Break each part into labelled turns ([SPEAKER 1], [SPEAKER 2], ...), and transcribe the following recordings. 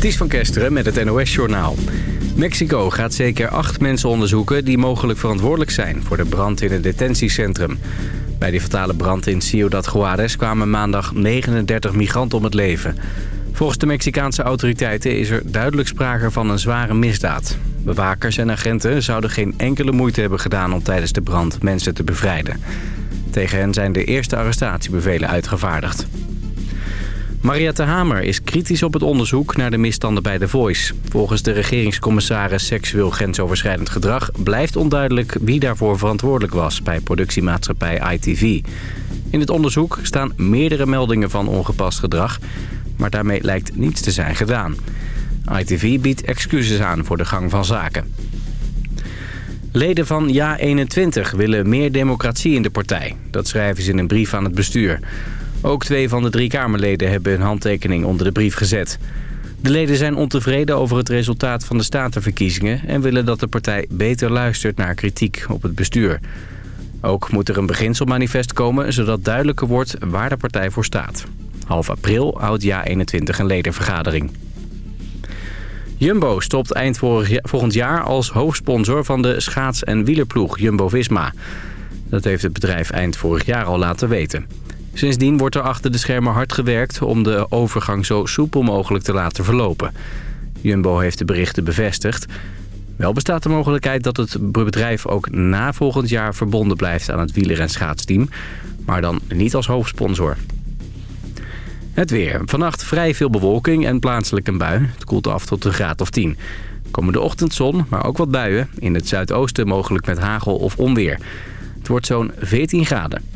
[SPEAKER 1] Ties van Kesteren met het NOS-journaal. Mexico gaat zeker acht mensen onderzoeken die mogelijk verantwoordelijk zijn... voor de brand in het detentiecentrum. Bij die fatale brand in Ciudad Juarez kwamen maandag 39 migranten om het leven. Volgens de Mexicaanse autoriteiten is er duidelijk sprake van een zware misdaad. Bewakers en agenten zouden geen enkele moeite hebben gedaan om tijdens de brand mensen te bevrijden. Tegen hen zijn de eerste arrestatiebevelen uitgevaardigd. Mariette Hamer is kritisch op het onderzoek naar de misstanden bij The Voice. Volgens de regeringscommissaris seksueel grensoverschrijdend gedrag... blijft onduidelijk wie daarvoor verantwoordelijk was bij productiemaatschappij ITV. In het onderzoek staan meerdere meldingen van ongepast gedrag... maar daarmee lijkt niets te zijn gedaan. ITV biedt excuses aan voor de gang van zaken. Leden van JA21 willen meer democratie in de partij. Dat schrijven ze in een brief aan het bestuur. Ook twee van de drie Kamerleden hebben hun handtekening onder de brief gezet. De leden zijn ontevreden over het resultaat van de statenverkiezingen... en willen dat de partij beter luistert naar kritiek op het bestuur. Ook moet er een beginselmanifest komen... zodat duidelijker wordt waar de partij voor staat. Half april houdt JA21 een ledenvergadering. Jumbo stopt eind volgend jaar als hoofdsponsor van de schaats- en wielerploeg Jumbo-Visma. Dat heeft het bedrijf eind vorig jaar al laten weten. Sindsdien wordt er achter de schermen hard gewerkt om de overgang zo soepel mogelijk te laten verlopen. Jumbo heeft de berichten bevestigd. Wel bestaat de mogelijkheid dat het bedrijf ook na volgend jaar verbonden blijft aan het wieler- en schaatsteam. Maar dan niet als hoofdsponsor. Het weer. Vannacht vrij veel bewolking en plaatselijk een bui. Het koelt af tot een graad of 10. Komende ochtend zon, maar ook wat buien. In het zuidoosten mogelijk met hagel of onweer. Het wordt zo'n 14 graden.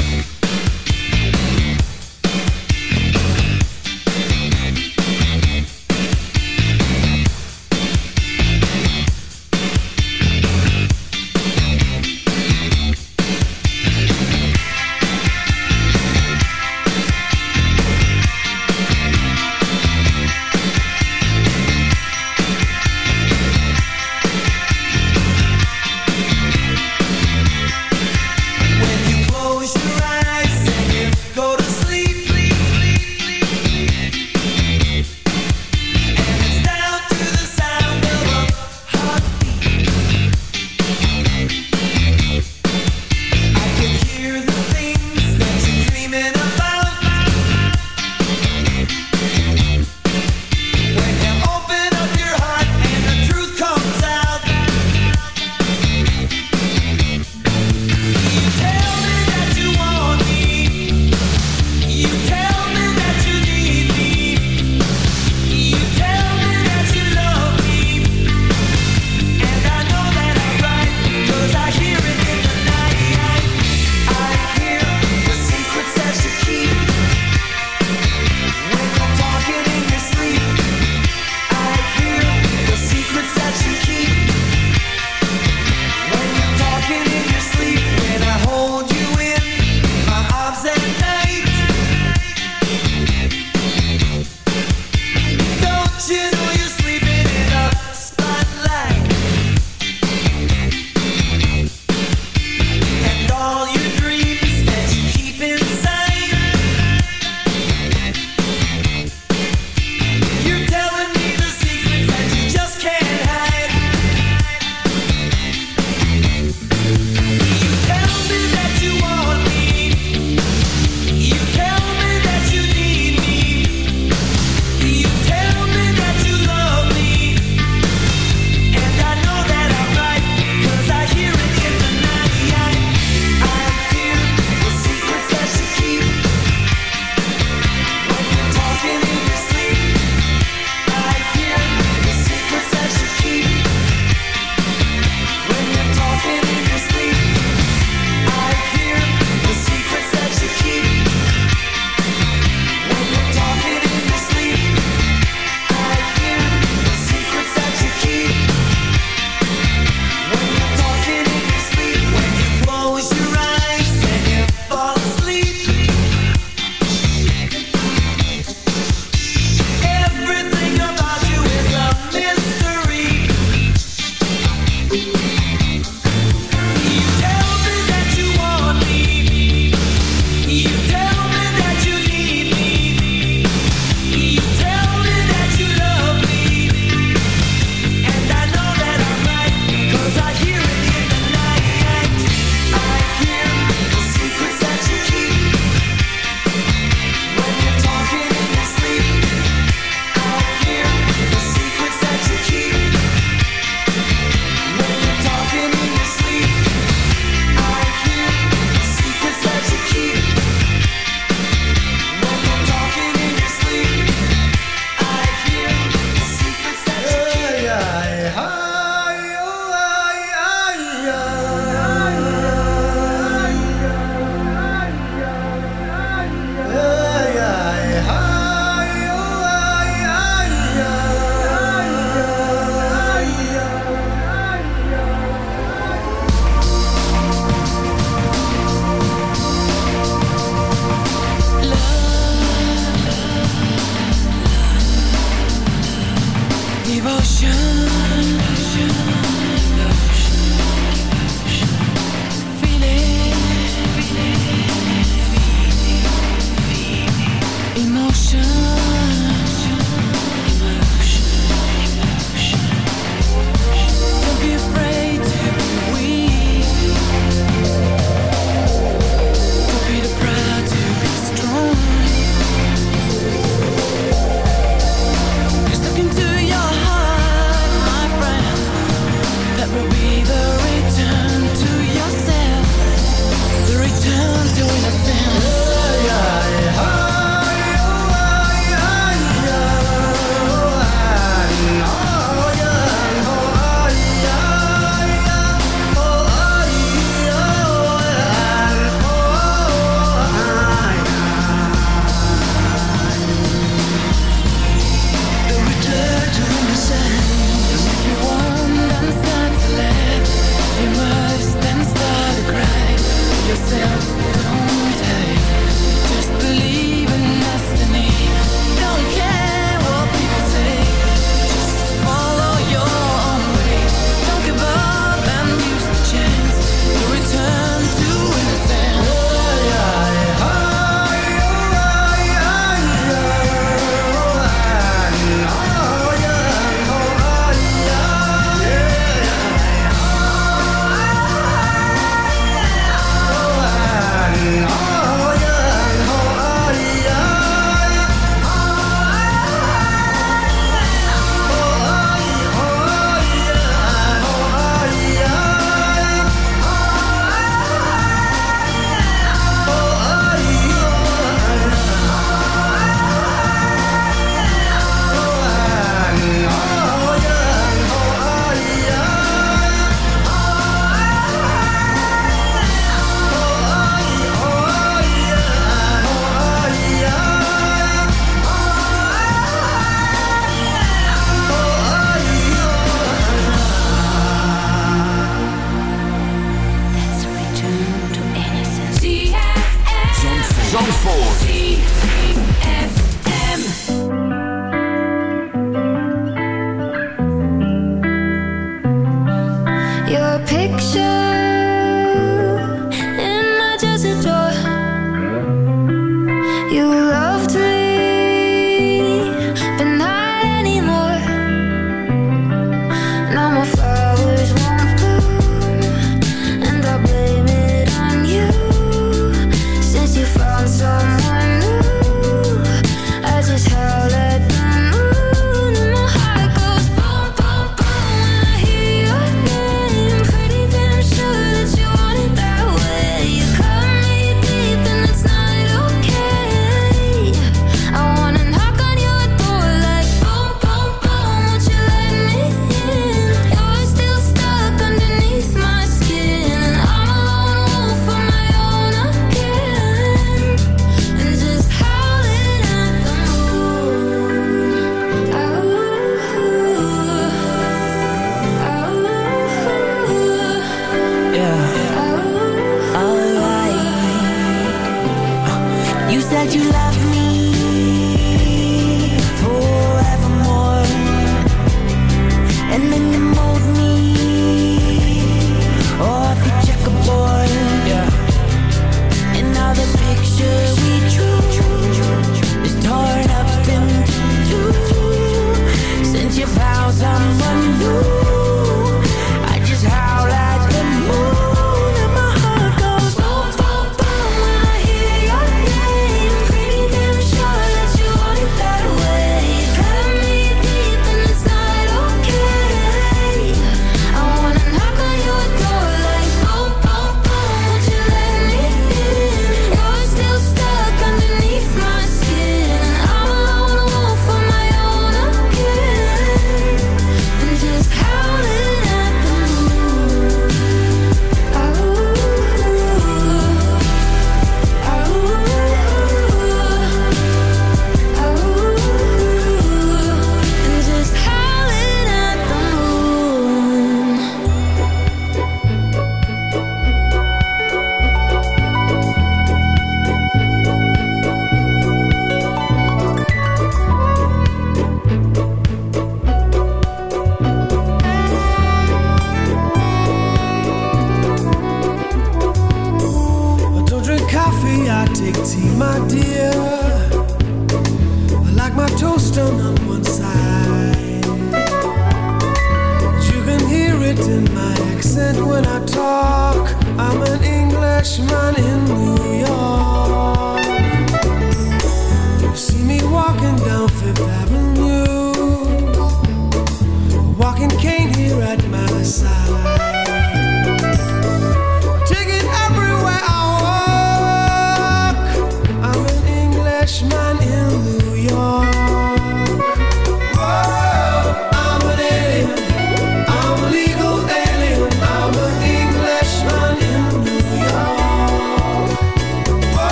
[SPEAKER 2] See, my dear.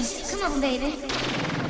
[SPEAKER 2] Come on, baby.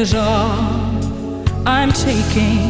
[SPEAKER 2] is all I'm taking.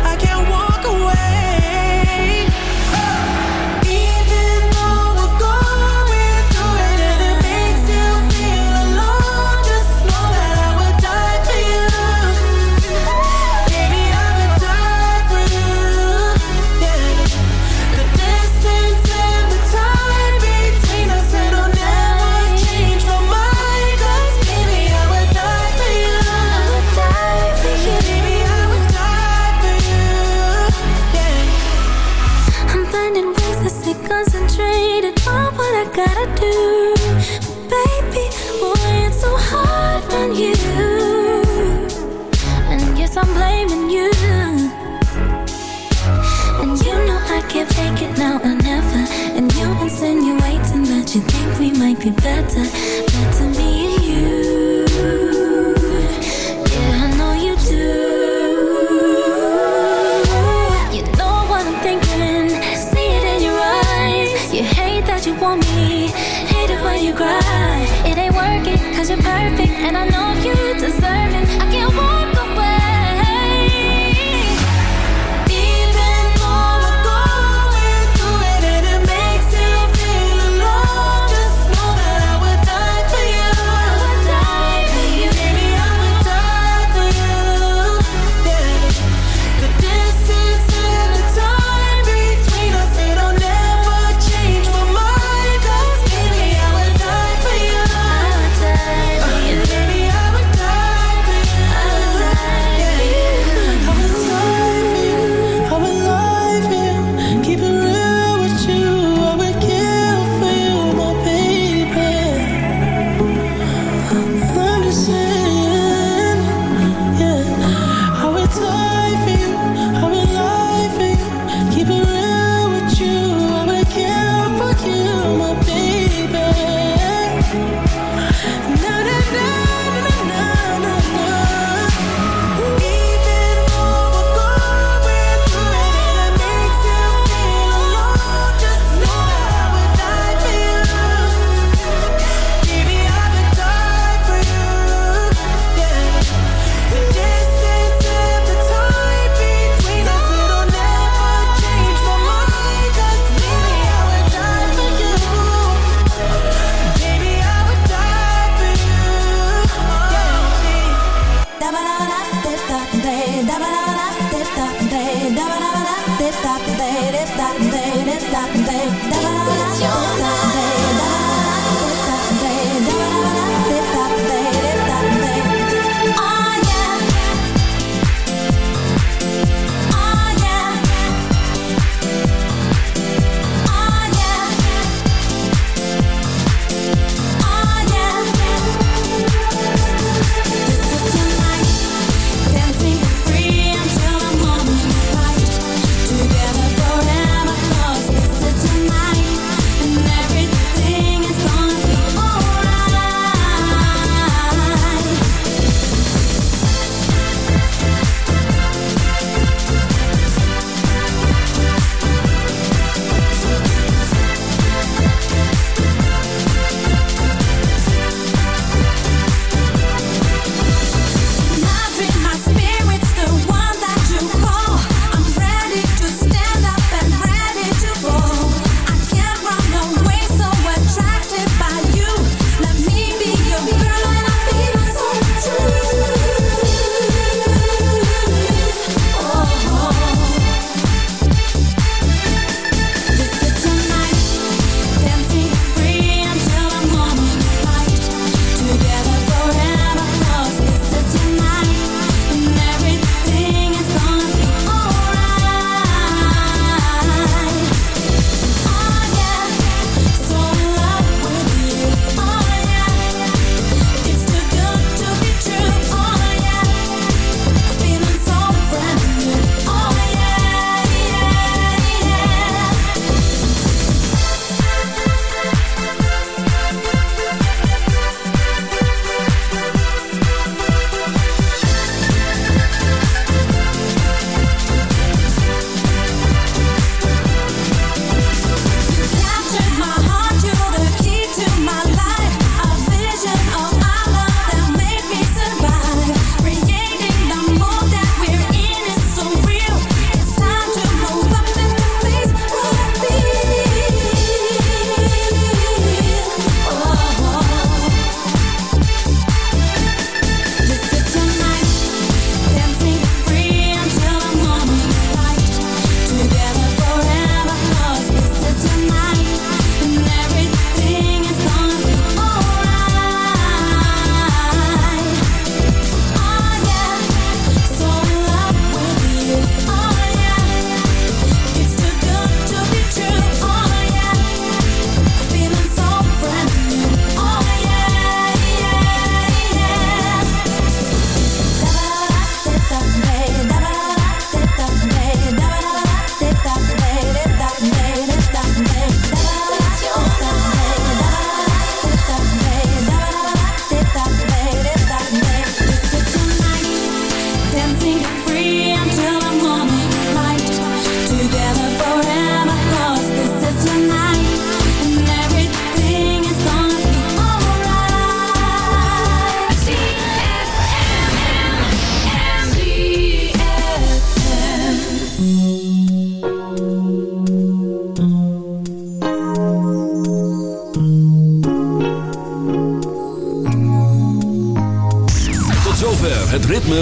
[SPEAKER 3] might be better, better me and you. Yeah, I know you do. You know what I'm thinking, see it in your eyes. You hate that you want me, hate it when you cry. It ain't you're
[SPEAKER 4] perfect, and I know.